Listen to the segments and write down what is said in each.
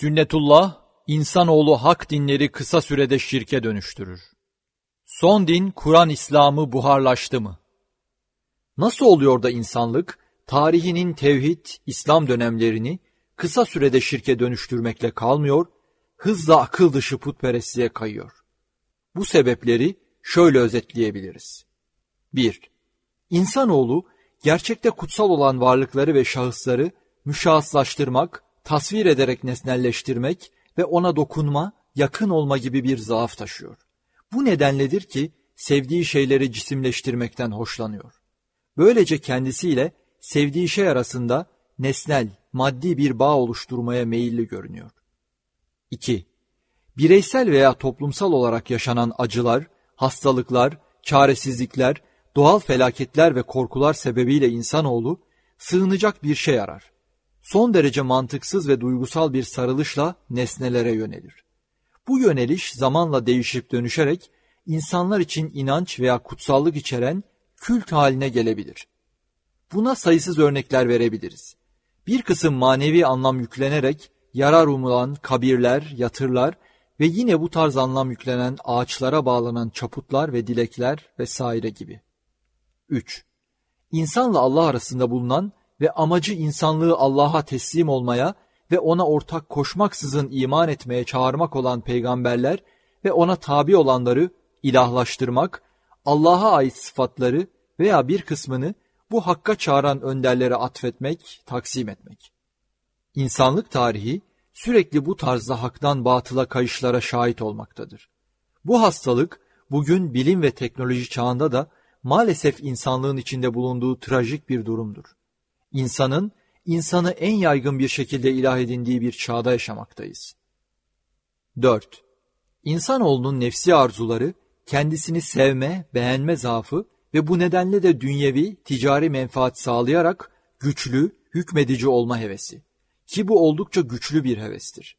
Sünnetullah, insanoğlu hak dinleri kısa sürede şirke dönüştürür. Son din Kur'an İslam'ı buharlaştı mı? Nasıl oluyor da insanlık tarihinin tevhid, İslam dönemlerini kısa sürede şirke dönüştürmekle kalmıyor, hızla akıl dışı putperestliğe kayıyor? Bu sebepleri şöyle özetleyebiliriz. 1. İnsanoğlu gerçekte kutsal olan varlıkları ve şahısları müşahıslaştırmak, tasvir ederek nesnelleştirmek ve ona dokunma, yakın olma gibi bir zaaf taşıyor. Bu nedenledir ki sevdiği şeyleri cisimleştirmekten hoşlanıyor. Böylece kendisiyle sevdiği şey arasında nesnel, maddi bir bağ oluşturmaya meyilli görünüyor. 2. Bireysel veya toplumsal olarak yaşanan acılar, hastalıklar, çaresizlikler, doğal felaketler ve korkular sebebiyle insanoğlu sığınacak bir şey arar. Son derece mantıksız ve duygusal bir sarılışla nesnelere yönelir. Bu yöneliş zamanla değişip dönüşerek insanlar için inanç veya kutsallık içeren kült haline gelebilir. Buna sayısız örnekler verebiliriz. Bir kısım manevi anlam yüklenerek yarar umulan kabirler, yatırlar ve yine bu tarz anlam yüklenen ağaçlara bağlanan çaputlar ve dilekler vesaire gibi. 3. İnsanla Allah arasında bulunan ve amacı insanlığı Allah'a teslim olmaya ve ona ortak koşmaksızın iman etmeye çağırmak olan peygamberler ve ona tabi olanları ilahlaştırmak, Allah'a ait sıfatları veya bir kısmını bu hakka çağıran önderlere atfetmek, taksim etmek. İnsanlık tarihi sürekli bu tarzda haktan batıla kayışlara şahit olmaktadır. Bu hastalık bugün bilim ve teknoloji çağında da maalesef insanlığın içinde bulunduğu trajik bir durumdur. İnsanın, insanı en yaygın bir şekilde ilah edindiği bir çağda yaşamaktayız. 4. İnsanoğlunun nefsi arzuları, kendisini sevme, beğenme zaafı ve bu nedenle de dünyevi, ticari menfaat sağlayarak güçlü, hükmedici olma hevesi. Ki bu oldukça güçlü bir hevestir.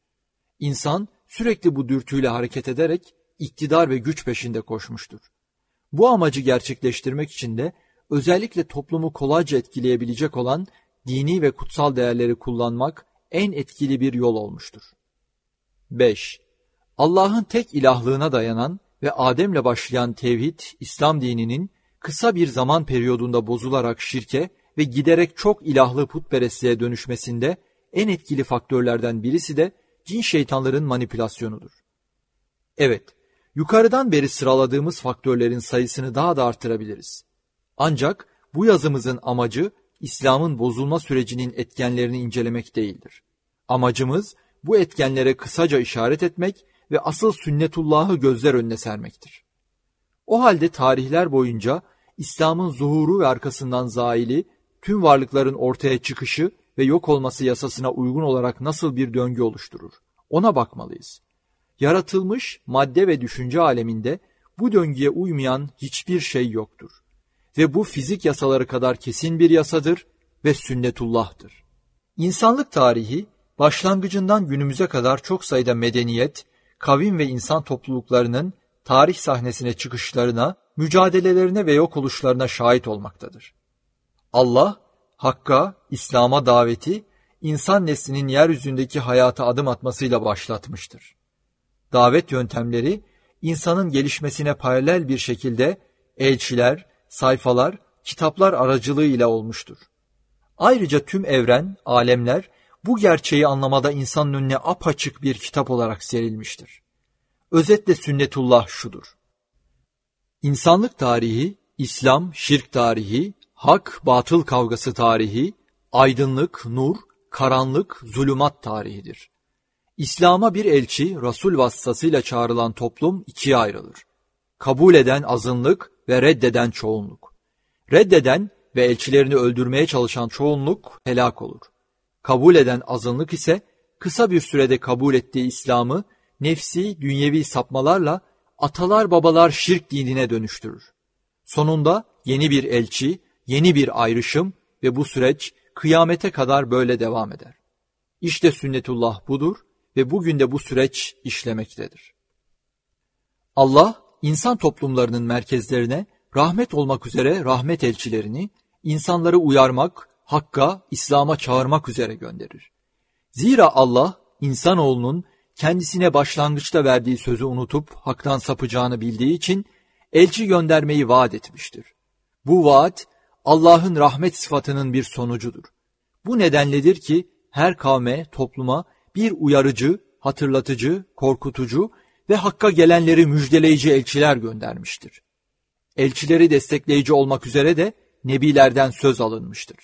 İnsan sürekli bu dürtüyle hareket ederek iktidar ve güç peşinde koşmuştur. Bu amacı gerçekleştirmek için de özellikle toplumu kolayca etkileyebilecek olan dini ve kutsal değerleri kullanmak en etkili bir yol olmuştur. 5. Allah'ın tek ilahlığına dayanan ve Adem'le başlayan tevhid, İslam dininin kısa bir zaman periyodunda bozularak şirke ve giderek çok ilahlı putperestliğe dönüşmesinde en etkili faktörlerden birisi de cin şeytanların manipülasyonudur. Evet, yukarıdan beri sıraladığımız faktörlerin sayısını daha da artırabiliriz. Ancak bu yazımızın amacı İslam'ın bozulma sürecinin etkenlerini incelemek değildir. Amacımız bu etkenlere kısaca işaret etmek ve asıl sünnetullahı gözler önüne sermektir. O halde tarihler boyunca İslam'ın zuhuru ve arkasından zaili, tüm varlıkların ortaya çıkışı ve yok olması yasasına uygun olarak nasıl bir döngü oluşturur? Ona bakmalıyız. Yaratılmış madde ve düşünce aleminde bu döngüye uymayan hiçbir şey yoktur. Ve bu fizik yasaları kadar kesin bir yasadır ve sünnetullah'tır. İnsanlık tarihi başlangıcından günümüze kadar çok sayıda medeniyet, kavim ve insan topluluklarının tarih sahnesine çıkışlarına, mücadelelerine ve yok oluşlarına şahit olmaktadır. Allah, Hakka, İslam'a daveti, insan neslinin yeryüzündeki hayata adım atmasıyla başlatmıştır. Davet yöntemleri, insanın gelişmesine paralel bir şekilde elçiler, sayfalar, kitaplar aracılığıyla olmuştur. Ayrıca tüm evren, alemler bu gerçeği anlamada insanın önüne apaçık bir kitap olarak serilmiştir. Özetle sünnetullah şudur. İnsanlık tarihi, İslam, şirk tarihi, hak, batıl kavgası tarihi, aydınlık, nur, karanlık, zulümat tarihidir. İslam'a bir elçi, Resul vasıtasıyla çağrılan toplum ikiye ayrılır. Kabul eden azınlık ve reddeden çoğunluk. Reddeden ve elçilerini öldürmeye çalışan çoğunluk helak olur. Kabul eden azınlık ise kısa bir sürede kabul ettiği İslam'ı nefsi, dünyevi sapmalarla atalar babalar şirk dinine dönüştürür. Sonunda yeni bir elçi, yeni bir ayrışım ve bu süreç kıyamete kadar böyle devam eder. İşte sünnetullah budur ve bugün de bu süreç işlemektedir. Allah, insan toplumlarının merkezlerine rahmet olmak üzere rahmet elçilerini, insanları uyarmak, hakka, İslam'a çağırmak üzere gönderir. Zira Allah insanoğlunun kendisine başlangıçta verdiği sözü unutup haktan sapacağını bildiği için elçi göndermeyi vaat etmiştir. Bu vaat Allah'ın rahmet sıfatının bir sonucudur. Bu nedenledir ki her kavme, topluma bir uyarıcı, hatırlatıcı, korkutucu ve hakka gelenleri müjdeleyici elçiler göndermiştir. Elçileri destekleyici olmak üzere de nebilerden söz alınmıştır.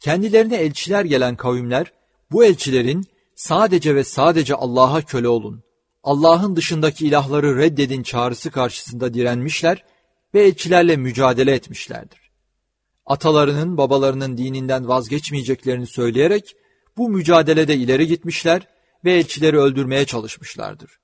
Kendilerine elçiler gelen kavimler bu elçilerin sadece ve sadece Allah'a köle olun, Allah'ın dışındaki ilahları reddedin çağrısı karşısında direnmişler ve elçilerle mücadele etmişlerdir. Atalarının babalarının dininden vazgeçmeyeceklerini söyleyerek bu mücadelede ileri gitmişler ve elçileri öldürmeye çalışmışlardır.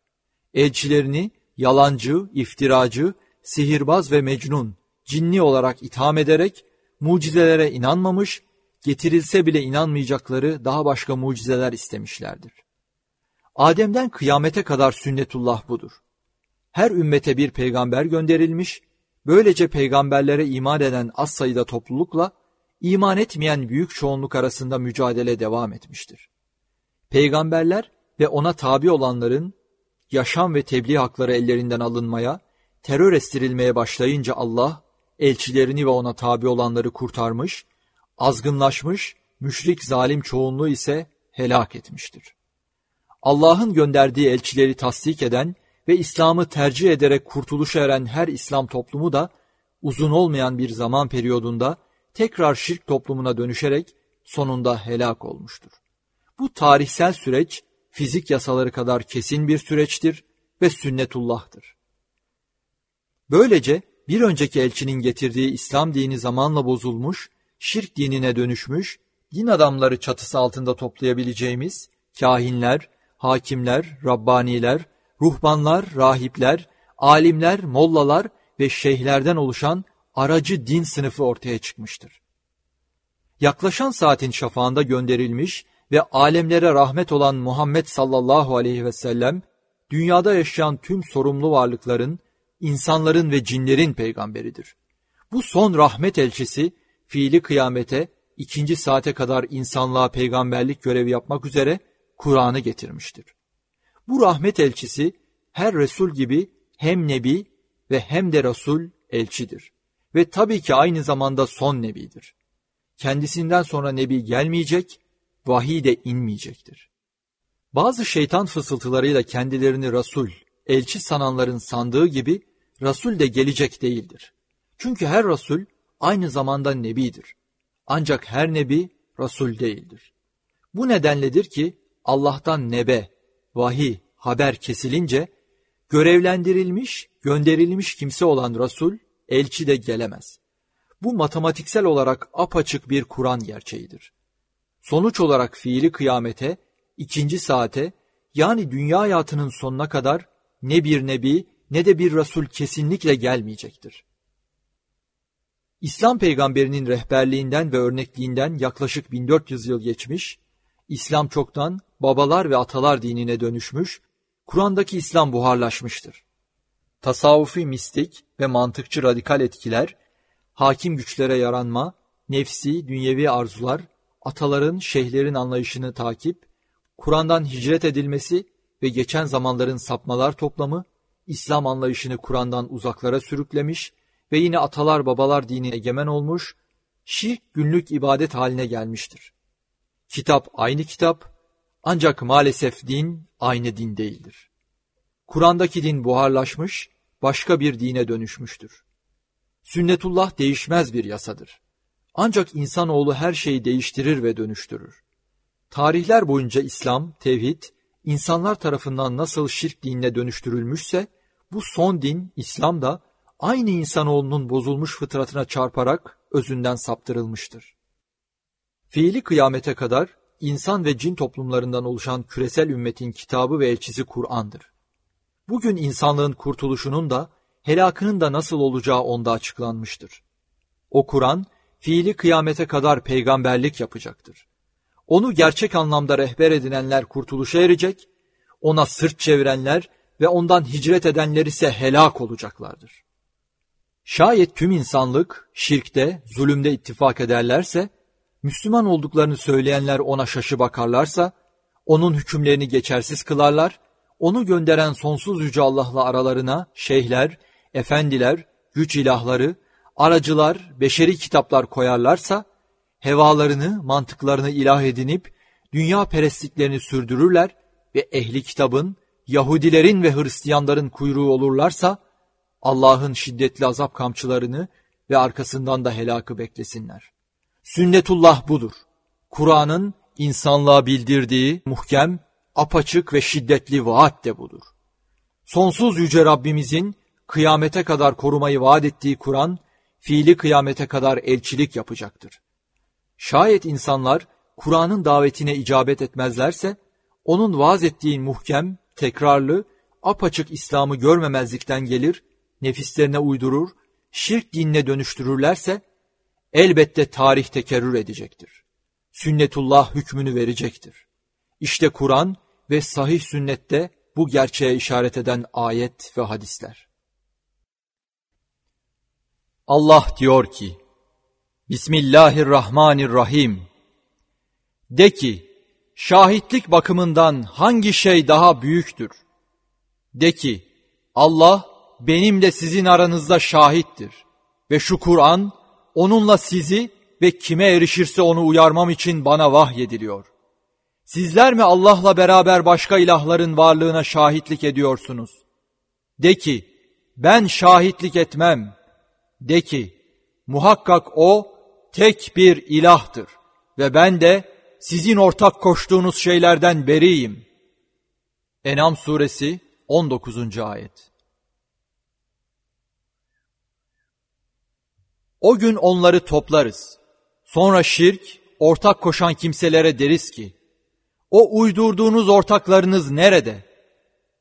Elçilerini yalancı, iftiracı, sihirbaz ve mecnun, cinni olarak itham ederek mucizelere inanmamış, getirilse bile inanmayacakları daha başka mucizeler istemişlerdir. Adem'den kıyamete kadar sünnetullah budur. Her ümmete bir peygamber gönderilmiş, böylece peygamberlere iman eden az sayıda toplulukla iman etmeyen büyük çoğunluk arasında mücadele devam etmiştir. Peygamberler ve ona tabi olanların yaşam ve tebliğ hakları ellerinden alınmaya, terör estirilmeye başlayınca Allah, elçilerini ve ona tabi olanları kurtarmış, azgınlaşmış, müşrik zalim çoğunluğu ise helak etmiştir. Allah'ın gönderdiği elçileri tasdik eden ve İslam'ı tercih ederek kurtuluşa eren her İslam toplumu da uzun olmayan bir zaman periyodunda tekrar şirk toplumuna dönüşerek sonunda helak olmuştur. Bu tarihsel süreç fizik yasaları kadar kesin bir süreçtir ve sünnetullah'tır. Böylece bir önceki elçinin getirdiği İslam dini zamanla bozulmuş, şirk dinine dönüşmüş, din adamları çatısı altında toplayabileceğimiz kahinler, hakimler, rabbaniler, ruhbanlar, rahipler, alimler, mollalar ve şeyhlerden oluşan aracı din sınıfı ortaya çıkmıştır. Yaklaşan saatin şafağında gönderilmiş ve alemlere rahmet olan Muhammed sallallahu aleyhi ve sellem, dünyada yaşayan tüm sorumlu varlıkların, insanların ve cinlerin peygamberidir. Bu son rahmet elçisi, fiili kıyamete, ikinci saate kadar insanlığa peygamberlik görevi yapmak üzere Kur'an'ı getirmiştir. Bu rahmet elçisi, her Resul gibi hem Nebi ve hem de Resul elçidir. Ve tabii ki aynı zamanda son Nebidir. Kendisinden sonra Nebi gelmeyecek, vahiy de inmeyecektir. Bazı şeytan fısıltılarıyla kendilerini Resul, elçi sananların sandığı gibi Resul de gelecek değildir. Çünkü her Resul aynı zamanda Nebidir. Ancak her Nebi Resul değildir. Bu nedenledir ki Allah'tan nebe, vahiy, haber kesilince görevlendirilmiş, gönderilmiş kimse olan Resul, elçi de gelemez. Bu matematiksel olarak apaçık bir Kur'an gerçeğidir. Sonuç olarak fiili kıyamete, ikinci saate, yani dünya hayatının sonuna kadar ne bir nebi ne de bir Resul kesinlikle gelmeyecektir. İslam peygamberinin rehberliğinden ve örnekliğinden yaklaşık 1400 yıl geçmiş, İslam çoktan babalar ve atalar dinine dönüşmüş, Kur'an'daki İslam buharlaşmıştır. Tasavvufi mistik ve mantıkçı radikal etkiler, hakim güçlere yaranma, nefsi, dünyevi arzular, ataların, şeyhlerin anlayışını takip, Kur'an'dan hicret edilmesi ve geçen zamanların sapmalar toplamı, İslam anlayışını Kur'an'dan uzaklara sürüklemiş ve yine atalar babalar dini egemen olmuş, şirk günlük ibadet haline gelmiştir. Kitap aynı kitap, ancak maalesef din aynı din değildir. Kur'an'daki din buharlaşmış, başka bir dine dönüşmüştür. Sünnetullah değişmez bir yasadır. Ancak insanoğlu her şeyi değiştirir ve dönüştürür. Tarihler boyunca İslam, tevhid, insanlar tarafından nasıl şirk dinine dönüştürülmüşse, bu son din, İslam da aynı insanoğlunun bozulmuş fıtratına çarparak özünden saptırılmıştır. Fiili kıyamete kadar insan ve cin toplumlarından oluşan küresel ümmetin kitabı ve elçisi Kur'an'dır. Bugün insanlığın kurtuluşunun da helakının da nasıl olacağı onda açıklanmıştır. O Kur'an, fiili kıyamete kadar peygamberlik yapacaktır. Onu gerçek anlamda rehber edinenler kurtuluşa erecek, ona sırt çevirenler ve ondan hicret edenler ise helak olacaklardır. Şayet tüm insanlık şirkte, zulümde ittifak ederlerse, Müslüman olduklarını söyleyenler ona şaşı bakarlarsa, Onun hükümlerini geçersiz kılarlar, onu gönderen sonsuz yüce Allah'la aralarına şeyhler, efendiler, güç ilahları, aracılar, beşeri kitaplar koyarlarsa, hevalarını, mantıklarını ilah edinip, dünya perestliklerini sürdürürler ve ehli kitabın, Yahudilerin ve Hristiyanların kuyruğu olurlarsa, Allah'ın şiddetli azap kamçılarını ve arkasından da helakı beklesinler. Sünnetullah budur. Kur'an'ın insanlığa bildirdiği muhkem, apaçık ve şiddetli vaat de budur. Sonsuz yüce Rabbimizin kıyamete kadar korumayı vaat ettiği Kur'an, fiili kıyamete kadar elçilik yapacaktır. Şayet insanlar Kur'an'ın davetine icabet etmezlerse, onun vaaz ettiği muhkem, tekrarlı, apaçık İslam'ı görmemezlikten gelir, nefislerine uydurur, şirk dinine dönüştürürlerse, elbette tarih tekerrür edecektir. Sünnetullah hükmünü verecektir. İşte Kur'an ve sahih sünnette bu gerçeğe işaret eden ayet ve hadisler. Allah diyor ki, Bismillahirrahmanirrahim. De ki, şahitlik bakımından hangi şey daha büyüktür? De ki, Allah benimle sizin aranızda şahittir ve şu Kur'an onunla sizi ve kime erişirse onu uyarmam için bana vahyediliyor. Sizler mi Allah'la beraber başka ilahların varlığına şahitlik ediyorsunuz? De ki, ben şahitlik etmem. De ki, muhakkak o tek bir ilahtır ve ben de sizin ortak koştuğunuz şeylerden beriyim. Enam suresi 19. ayet O gün onları toplarız. Sonra şirk, ortak koşan kimselere deriz ki, o uydurduğunuz ortaklarınız nerede?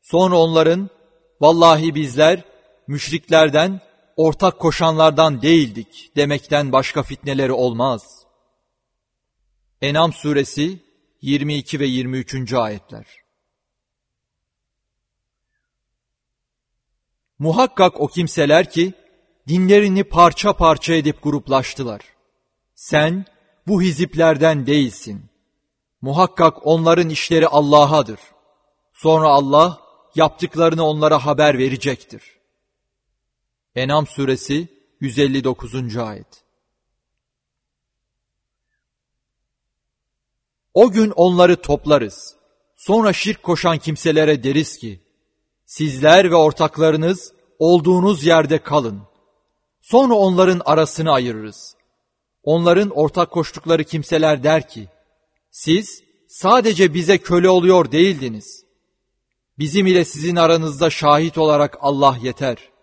Sonra onların, vallahi bizler müşriklerden, ortak koşanlardan değildik demekten başka fitneleri olmaz. Enam suresi 22 ve 23. ayetler. Muhakkak o kimseler ki, dinlerini parça parça edip gruplaştılar. Sen bu hiziplerden değilsin. Muhakkak onların işleri Allah'adır. Sonra Allah yaptıklarını onlara haber verecektir. Enam suresi 159. ayet. O gün onları toplarız. Sonra şirk koşan kimselere deriz ki, sizler ve ortaklarınız olduğunuz yerde kalın. Sonra onların arasını ayırırız. Onların ortak koştukları kimseler der ki, siz sadece bize köle oluyor değildiniz. Bizim ile sizin aranızda şahit olarak Allah yeter.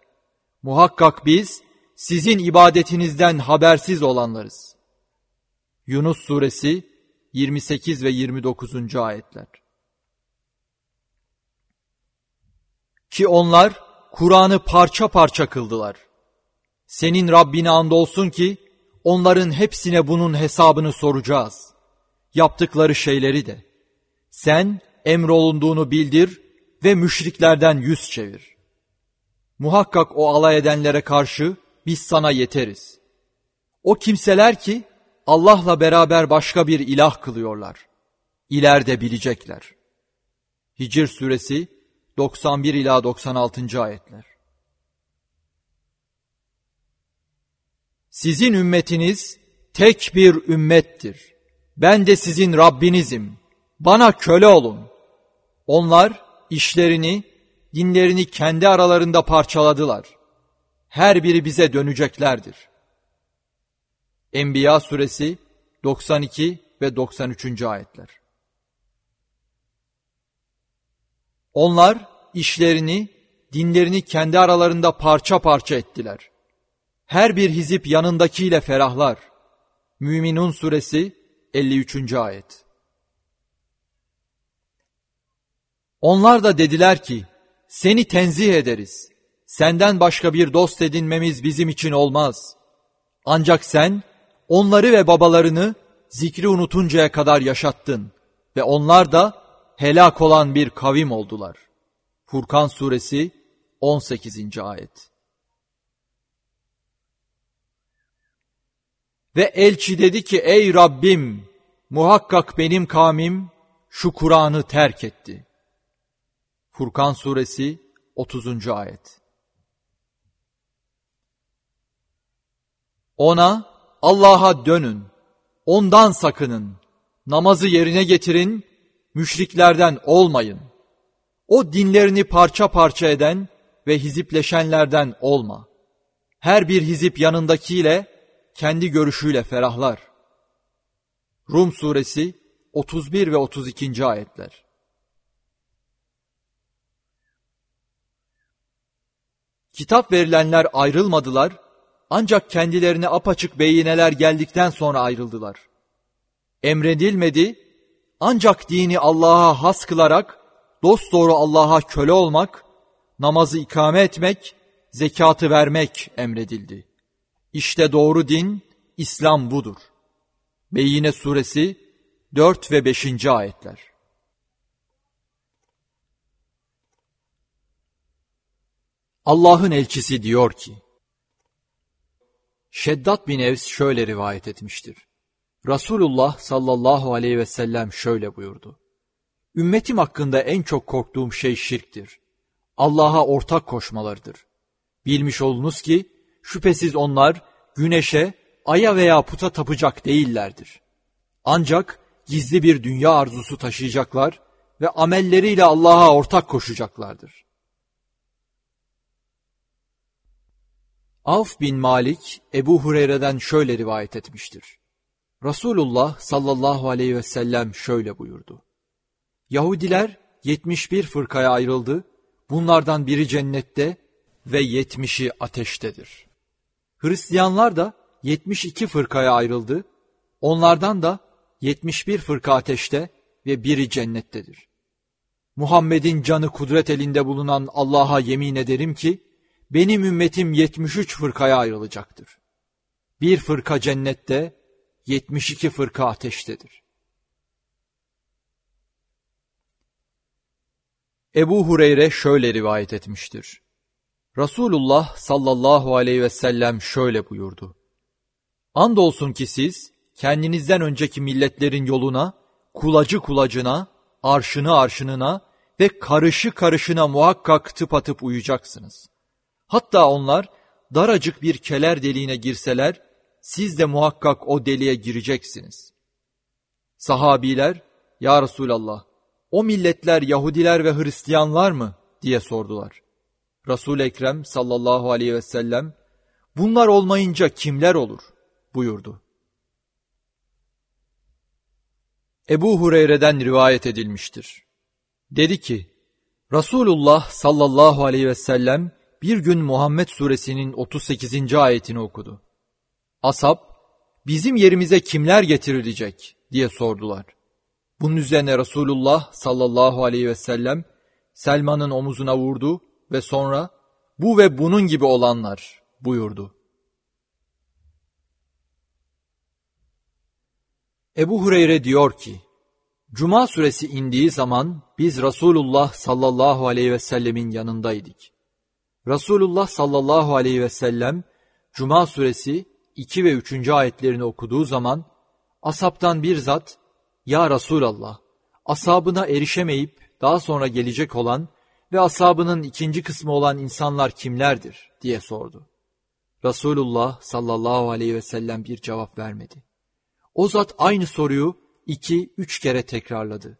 Muhakkak biz sizin ibadetinizden habersiz olanlarız. Yunus suresi 28 ve 29. ayetler. Ki onlar Kur'an'ı parça parça kıldılar. Senin Rabbine andolsun ki onların hepsine bunun hesabını soracağız yaptıkları şeyleri de. Sen emrolunduğunu bildir ve müşriklerden yüz çevir. Muhakkak o alay edenlere karşı biz sana yeteriz. O kimseler ki Allah'la beraber başka bir ilah kılıyorlar. İleride bilecekler. Hicr suresi 91 ila 96. ayetler. Sizin ümmetiniz tek bir ümmettir. Ben de sizin Rabbinizim. Bana köle olun. Onlar işlerini, dinlerini kendi aralarında parçaladılar. Her biri bize döneceklerdir. Enbiya suresi 92 ve 93. ayetler. Onlar işlerini, dinlerini kendi aralarında parça parça ettiler. Her bir hizip yanındakiyle ferahlar. Müminun suresi 53. ayet. Onlar da dediler ki, seni tenzih ederiz. Senden başka bir dost edinmemiz bizim için olmaz. Ancak sen onları ve babalarını zikri unutuncaya kadar yaşattın ve onlar da helak olan bir kavim oldular. Furkan suresi 18. ayet. Ve elçi dedi ki ey Rabbim muhakkak benim kavmim şu Kur'an'ı terk etti. Furkan Suresi 30. Ayet Ona, Allah'a dönün, ondan sakının, namazı yerine getirin, müşriklerden olmayın. O dinlerini parça parça eden ve hizipleşenlerden olma. Her bir hizip yanındakiyle, kendi görüşüyle ferahlar. Rum Suresi 31 ve 32. ayetler. Kitap verilenler ayrılmadılar, ancak kendilerine apaçık beyineler geldikten sonra ayrıldılar. Emredilmedi, ancak dini Allah'a has kılarak, dosdoğru Allah'a köle olmak, namazı ikame etmek, zekatı vermek emredildi. İşte doğru din, İslam budur. Beyine suresi 4 ve 5. ayetler. Allah'ın elçisi diyor ki, Şeddat bin Evs şöyle rivayet etmiştir. Resulullah sallallahu aleyhi ve sellem şöyle buyurdu. Ümmetim hakkında en çok korktuğum şey şirktir. Allah'a ortak koşmalarıdır. Bilmiş olunuz ki şüphesiz onlar güneşe, aya veya puta tapacak değillerdir. Ancak gizli bir dünya arzusu taşıyacaklar ve amelleriyle Allah'a ortak koşacaklardır. Avf bin Malik Ebu Hureyre'den şöyle rivayet etmiştir. Resulullah sallallahu aleyhi ve sellem şöyle buyurdu. Yahudiler 71 fırkaya ayrıldı. Bunlardan biri cennette ve 70'i ateştedir. Hristiyanlar da 72 fırkaya ayrıldı. Onlardan da 71 fırka ateşte ve biri cennettedir. Muhammed'in canı kudret elinde bulunan Allah'a yemin ederim ki, benim ümmetim 73 fırkaya ayrılacaktır. Bir fırka cennette, 72 fırka ateştedir. Ebu Hureyre şöyle rivayet etmiştir. Resulullah sallallahu aleyhi ve sellem şöyle buyurdu. Andolsun ki siz kendinizden önceki milletlerin yoluna, kulacı kulacına, arşını arşınına ve karışı karışına muhakkak tıpatıp uyacaksınız. Hatta onlar daracık bir keler deliğine girseler, siz de muhakkak o deliğe gireceksiniz. Sahabiler, Ya Resulallah, o milletler Yahudiler ve Hristiyanlar mı? diye sordular. resul Ekrem sallallahu aleyhi ve sellem, bunlar olmayınca kimler olur? buyurdu. Ebu Hureyre'den rivayet edilmiştir. Dedi ki, Resulullah sallallahu aleyhi ve sellem bir gün Muhammed suresinin 38. ayetini okudu. Asap, bizim yerimize kimler getirilecek diye sordular. Bunun üzerine Resulullah sallallahu aleyhi ve sellem Selman'ın omuzuna vurdu ve sonra bu ve bunun gibi olanlar buyurdu. Ebu Hureyre diyor ki, Cuma suresi indiği zaman biz Resulullah sallallahu aleyhi ve sellemin yanındaydık. Resulullah sallallahu aleyhi ve sellem Cuma suresi 2 ve 3. ayetlerini okuduğu zaman asaptan bir zat Ya Resulallah asabına erişemeyip daha sonra gelecek olan ve asabının ikinci kısmı olan insanlar kimlerdir diye sordu. Resulullah sallallahu aleyhi ve sellem bir cevap vermedi. O zat aynı soruyu iki, üç kere tekrarladı.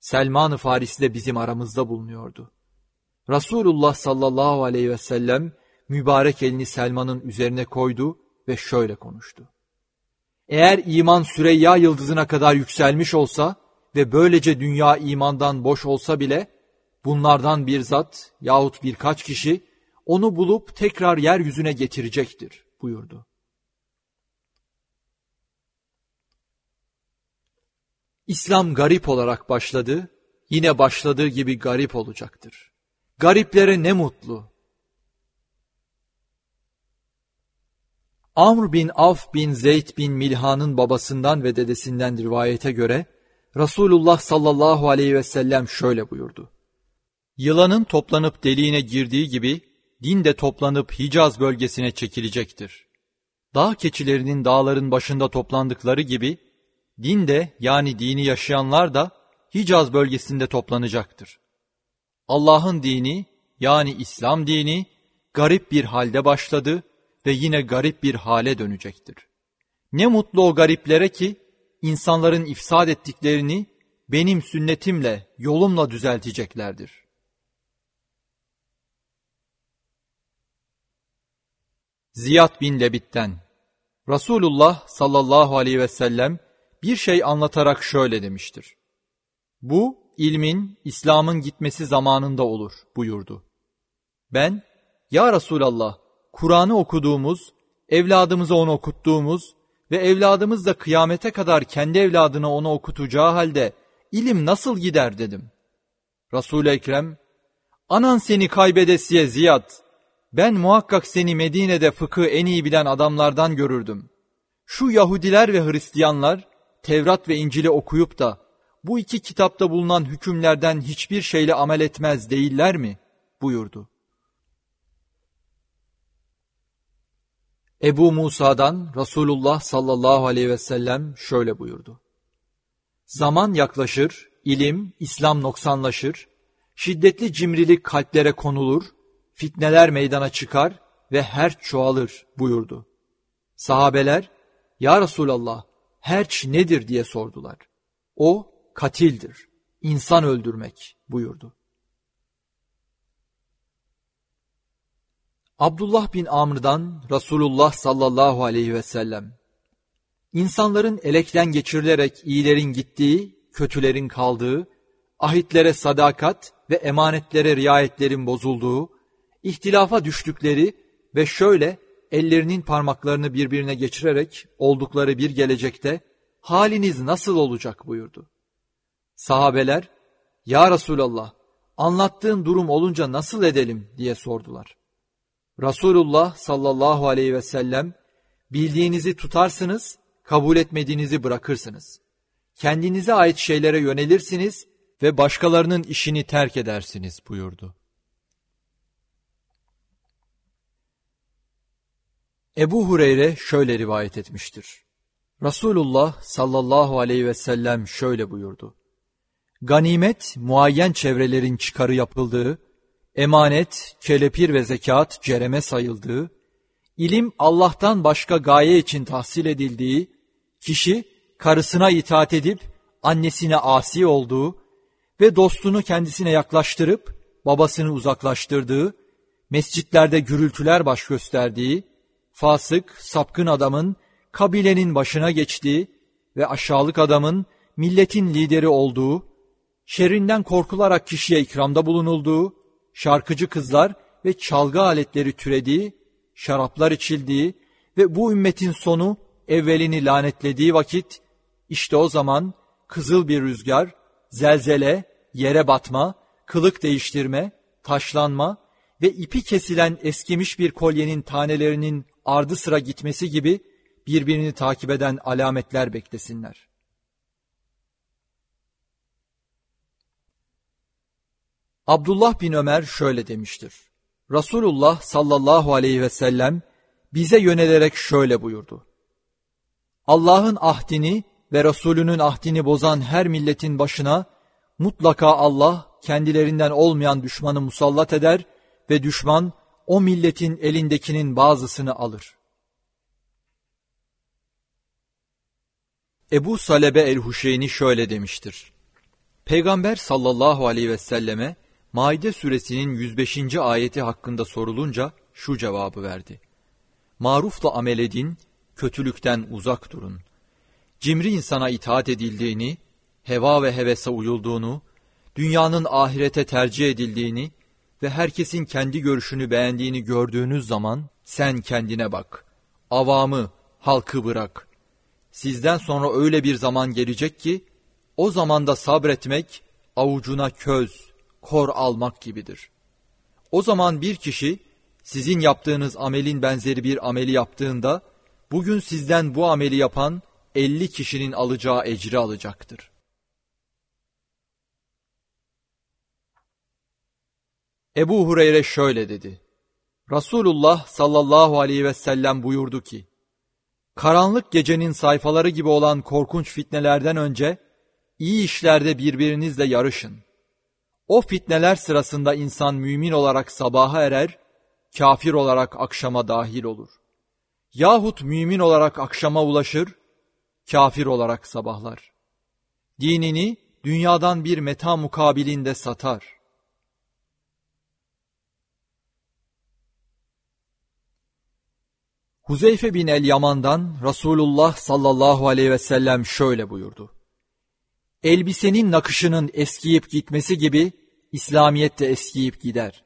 Selman-ı Farisi de bizim aramızda bulunuyordu. Resulullah sallallahu aleyhi ve sellem mübarek elini Selman'ın üzerine koydu ve şöyle konuştu. Eğer iman Süreyya yıldızına kadar yükselmiş olsa ve böylece dünya imandan boş olsa bile, bunlardan bir zat yahut birkaç kişi onu bulup tekrar yeryüzüne getirecektir buyurdu. İslam garip olarak başladı, yine başladığı gibi garip olacaktır. Gariplere ne mutlu. Amr bin Af bin Zeyd bin Milhan'ın babasından ve dedesinden rivayete göre Resulullah sallallahu aleyhi ve sellem şöyle buyurdu. Yılanın toplanıp deliğine girdiği gibi din de toplanıp Hicaz bölgesine çekilecektir. Dağ keçilerinin dağların başında toplandıkları gibi din de yani dini yaşayanlar da Hicaz bölgesinde toplanacaktır. Allah'ın dini yani İslam dini garip bir halde başladı ve yine garip bir hale dönecektir. Ne mutlu o gariplere ki insanların ifsad ettiklerini benim sünnetimle, yolumla düzelteceklerdir. Ziyad bin Lebit'ten Resulullah sallallahu aleyhi ve sellem bir şey anlatarak şöyle demiştir. Bu ilmin, İslam'ın gitmesi zamanında olur buyurdu. Ben, ya Resulallah, Kur'an'ı okuduğumuz, evladımıza onu okuttuğumuz ve evladımız da kıyamete kadar kendi evladına onu okutacağı halde ilim nasıl gider dedim. Resul-i Ekrem, anan seni kaybedesiye Ziyad, ben muhakkak seni Medine'de fıkı en iyi bilen adamlardan görürdüm. Şu Yahudiler ve Hristiyanlar Tevrat ve İncil'i okuyup da bu iki kitapta bulunan hükümlerden hiçbir şeyle amel etmez değiller mi? buyurdu. Ebu Musa'dan Resulullah sallallahu aleyhi ve sellem şöyle buyurdu. Zaman yaklaşır, ilim, İslam noksanlaşır, şiddetli cimrilik kalplere konulur, fitneler meydana çıkar ve her çoğalır buyurdu. Sahabeler, Ya Resulallah, herç nedir diye sordular. O, katildir, insan öldürmek buyurdu. Abdullah bin Amr'dan Resulullah sallallahu aleyhi ve sellem İnsanların elekten geçirilerek iyilerin gittiği, kötülerin kaldığı, ahitlere sadakat ve emanetlere riayetlerin bozulduğu, ihtilafa düştükleri ve şöyle ellerinin parmaklarını birbirine geçirerek oldukları bir gelecekte haliniz nasıl olacak buyurdu. Sahabeler, Ya Resulallah, anlattığın durum olunca nasıl edelim diye sordular. Resulullah sallallahu aleyhi ve sellem, bildiğinizi tutarsınız, kabul etmediğinizi bırakırsınız. Kendinize ait şeylere yönelirsiniz ve başkalarının işini terk edersiniz buyurdu. Ebu Hureyre şöyle rivayet etmiştir. Resulullah sallallahu aleyhi ve sellem şöyle buyurdu. Ganimet, muayyen çevrelerin çıkarı yapıldığı, emanet, kelepir ve zekat cereme sayıldığı, ilim Allah'tan başka gaye için tahsil edildiği, kişi karısına itaat edip annesine asi olduğu ve dostunu kendisine yaklaştırıp babasını uzaklaştırdığı, mescitlerde gürültüler baş gösterdiği, fasık, sapkın adamın kabilenin başına geçtiği ve aşağılık adamın milletin lideri olduğu, şerrinden korkularak kişiye ikramda bulunulduğu, şarkıcı kızlar ve çalgı aletleri türediği, şaraplar içildiği ve bu ümmetin sonu evvelini lanetlediği vakit, işte o zaman kızıl bir rüzgar, zelzele, yere batma, kılık değiştirme, taşlanma ve ipi kesilen eskimiş bir kolyenin tanelerinin ardı sıra gitmesi gibi birbirini takip eden alametler beklesinler. Abdullah bin Ömer şöyle demiştir. Resulullah sallallahu aleyhi ve sellem bize yönelerek şöyle buyurdu. Allah'ın ahdini ve Resulünün ahdini bozan her milletin başına mutlaka Allah kendilerinden olmayan düşmanı musallat eder ve düşman o milletin elindekinin bazısını alır. Ebu Salebe el-Huşeyni şöyle demiştir. Peygamber sallallahu aleyhi ve selleme Maide suresinin 105. ayeti hakkında sorulunca şu cevabı verdi. Marufla amel edin, kötülükten uzak durun. Cimri insana itaat edildiğini, heva ve hevese uyulduğunu, dünyanın ahirete tercih edildiğini ve herkesin kendi görüşünü beğendiğini gördüğünüz zaman sen kendine bak. Avamı, halkı bırak. Sizden sonra öyle bir zaman gelecek ki o zamanda sabretmek avucuna köz, kor almak gibidir. O zaman bir kişi sizin yaptığınız amelin benzeri bir ameli yaptığında bugün sizden bu ameli yapan elli kişinin alacağı ecri alacaktır. Ebu Hureyre şöyle dedi. Resulullah sallallahu aleyhi ve sellem buyurdu ki, Karanlık gecenin sayfaları gibi olan korkunç fitnelerden önce, iyi işlerde birbirinizle yarışın. O fitneler sırasında insan mümin olarak sabaha erer, kafir olarak akşama dahil olur. Yahut mümin olarak akşama ulaşır, kafir olarak sabahlar. Dinini dünyadan bir meta mukabilinde satar.'' Huzeyfe bin el Yaman'dan Resulullah sallallahu aleyhi ve sellem şöyle buyurdu. Elbisenin nakışının eskiyip gitmesi gibi İslamiyet de eskiyip gider.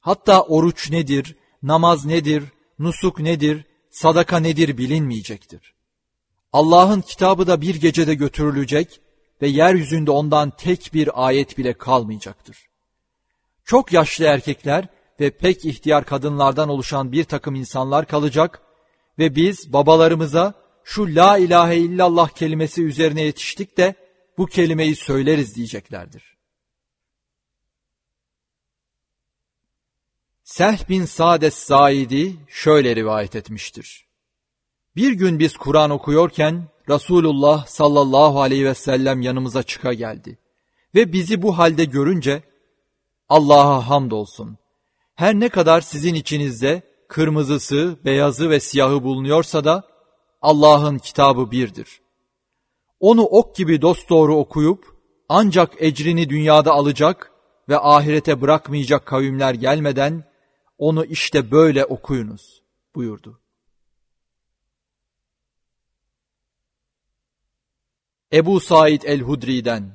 Hatta oruç nedir, namaz nedir, nusuk nedir, sadaka nedir bilinmeyecektir. Allah'ın kitabı da bir gecede götürülecek ve yeryüzünde ondan tek bir ayet bile kalmayacaktır. Çok yaşlı erkekler ve pek ihtiyar kadınlardan oluşan bir takım insanlar kalacak ve biz babalarımıza şu la ilahe illallah kelimesi üzerine yetiştik de bu kelimeyi söyleriz diyeceklerdir. Sehl bin Sades Saidi şöyle rivayet etmiştir. Bir gün biz Kur'an okuyorken Resulullah sallallahu aleyhi ve sellem yanımıza çıka geldi. Ve bizi bu halde görünce Allah'a hamdolsun. Her ne kadar sizin içinizde kırmızısı, beyazı ve siyahı bulunuyorsa da Allah'ın kitabı birdir. Onu ok gibi dosdoğru okuyup ancak ecrini dünyada alacak ve ahirete bırakmayacak kavimler gelmeden onu işte böyle okuyunuz buyurdu. Ebu Said el-Hudri'den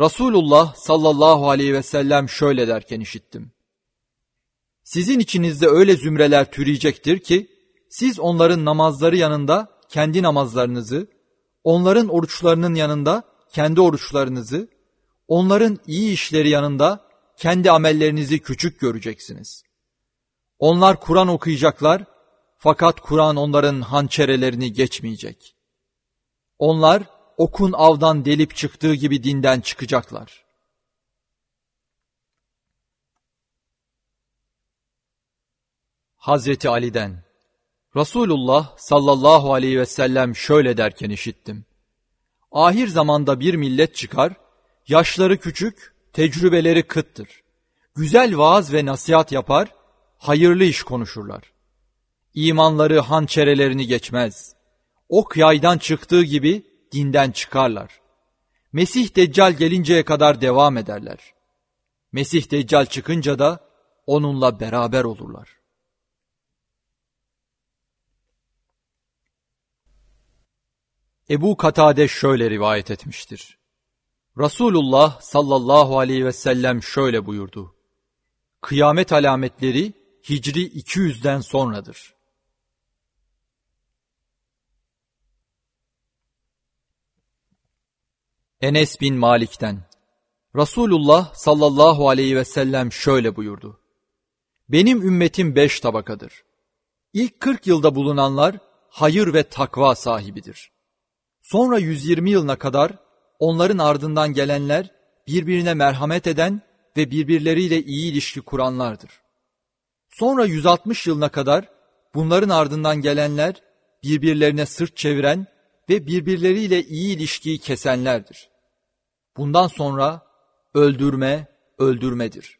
Resulullah sallallahu aleyhi ve sellem şöyle derken işittim. Sizin içinizde öyle zümreler türeyecektir ki, siz onların namazları yanında kendi namazlarınızı, onların oruçlarının yanında kendi oruçlarınızı, onların iyi işleri yanında kendi amellerinizi küçük göreceksiniz. Onlar Kur'an okuyacaklar fakat Kur'an onların hançerelerini geçmeyecek. Onlar okun avdan delip çıktığı gibi dinden çıkacaklar. Hazreti Ali'den Resulullah sallallahu aleyhi ve sellem şöyle derken işittim. Ahir zamanda bir millet çıkar, yaşları küçük, tecrübeleri kıttır. Güzel vaaz ve nasihat yapar, hayırlı iş konuşurlar. İmanları hançerelerini geçmez. Ok yaydan çıktığı gibi dinden çıkarlar. Mesih Deccal gelinceye kadar devam ederler. Mesih Deccal çıkınca da onunla beraber olurlar. Ebu Katade şöyle rivayet etmiştir. Resulullah sallallahu aleyhi ve sellem şöyle buyurdu. Kıyamet alametleri Hicri 200'den sonradır. Enes bin Malik'ten Resulullah sallallahu aleyhi ve sellem şöyle buyurdu. Benim ümmetim beş tabakadır. İlk 40 yılda bulunanlar hayır ve takva sahibidir. Sonra 120 yılına kadar onların ardından gelenler birbirine merhamet eden ve birbirleriyle iyi ilişki kuranlardır. Sonra 160 yılına kadar bunların ardından gelenler birbirlerine sırt çeviren ve birbirleriyle iyi ilişkiyi kesenlerdir. Bundan sonra öldürme, öldürmedir.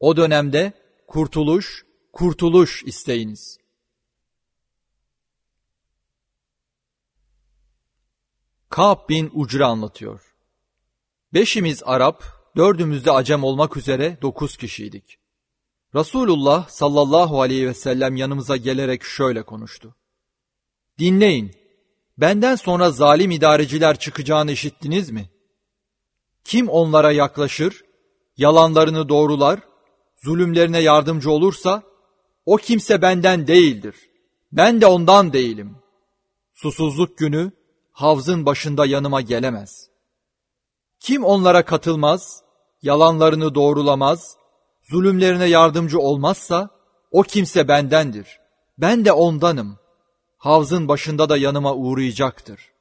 O dönemde kurtuluş, kurtuluş isteyiniz. Ka'b bin Ucra anlatıyor. Beşimiz Arap, dördümüz de Acem olmak üzere dokuz kişiydik. Resulullah sallallahu aleyhi ve sellem yanımıza gelerek şöyle konuştu. Dinleyin, benden sonra zalim idareciler çıkacağını işittiniz mi? Kim onlara yaklaşır, yalanlarını doğrular, zulümlerine yardımcı olursa, o kimse benden değildir. Ben de ondan değilim. Susuzluk günü, havzın başında yanıma gelemez. Kim onlara katılmaz, yalanlarını doğrulamaz, zulümlerine yardımcı olmazsa, o kimse bendendir. Ben de ondanım. Havzın başında da yanıma uğrayacaktır.